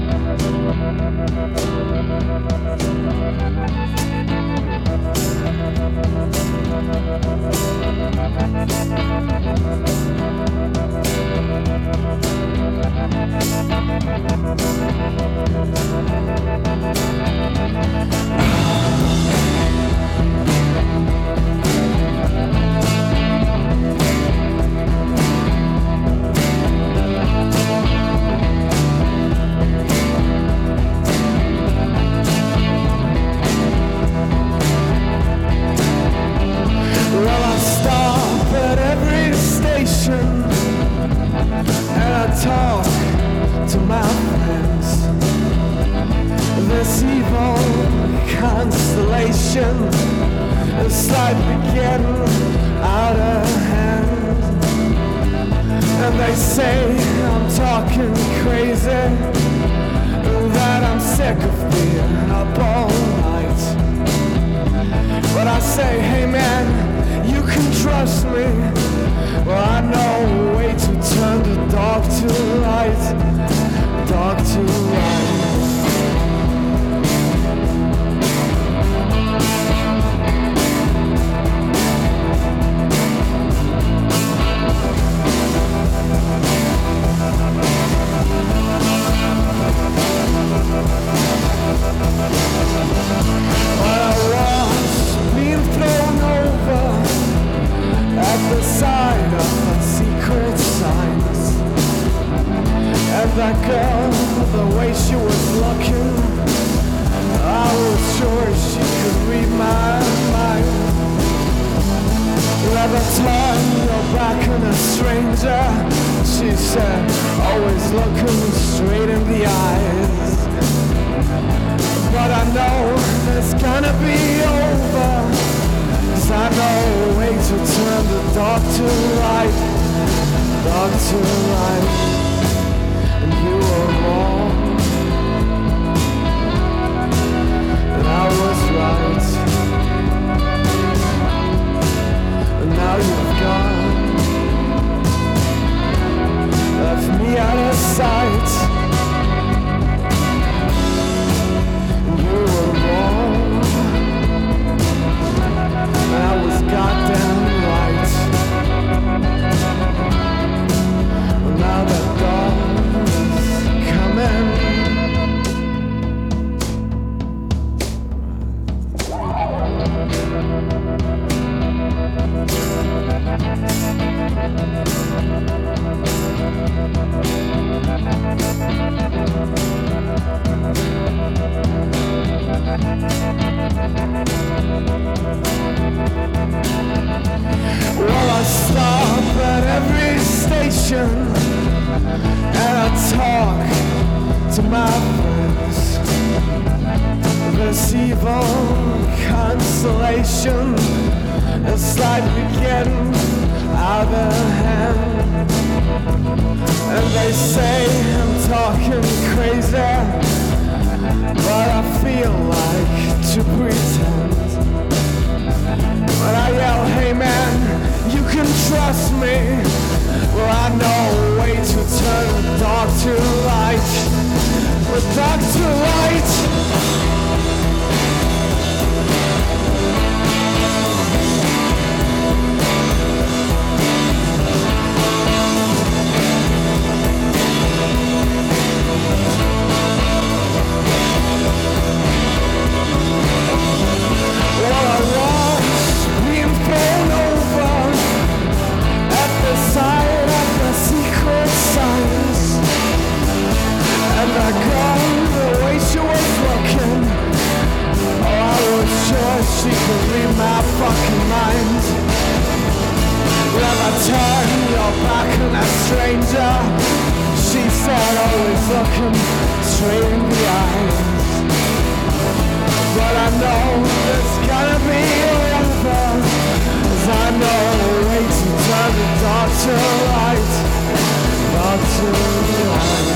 Well, getting out of hand. And they say I'm talking crazy, that I'm sick of being up all night. But I say, hey man, you can trust me. Well, I know a way to turn the dark to light, the way she was looking, I was sure she could read my mind. Never turn your back on a stranger, she said, always looking straight in the eyes. But I know it's gonna be Well, I stop at every station and I talk to my friends. This evil constellation is slightly getting trust me. Well, I know a way to turn dark to light. The dark to light. Back on a stranger. She said, always looking straight in the eyes. But I know it's gonna be over Cause I know a way to turn the dark to light Dark to light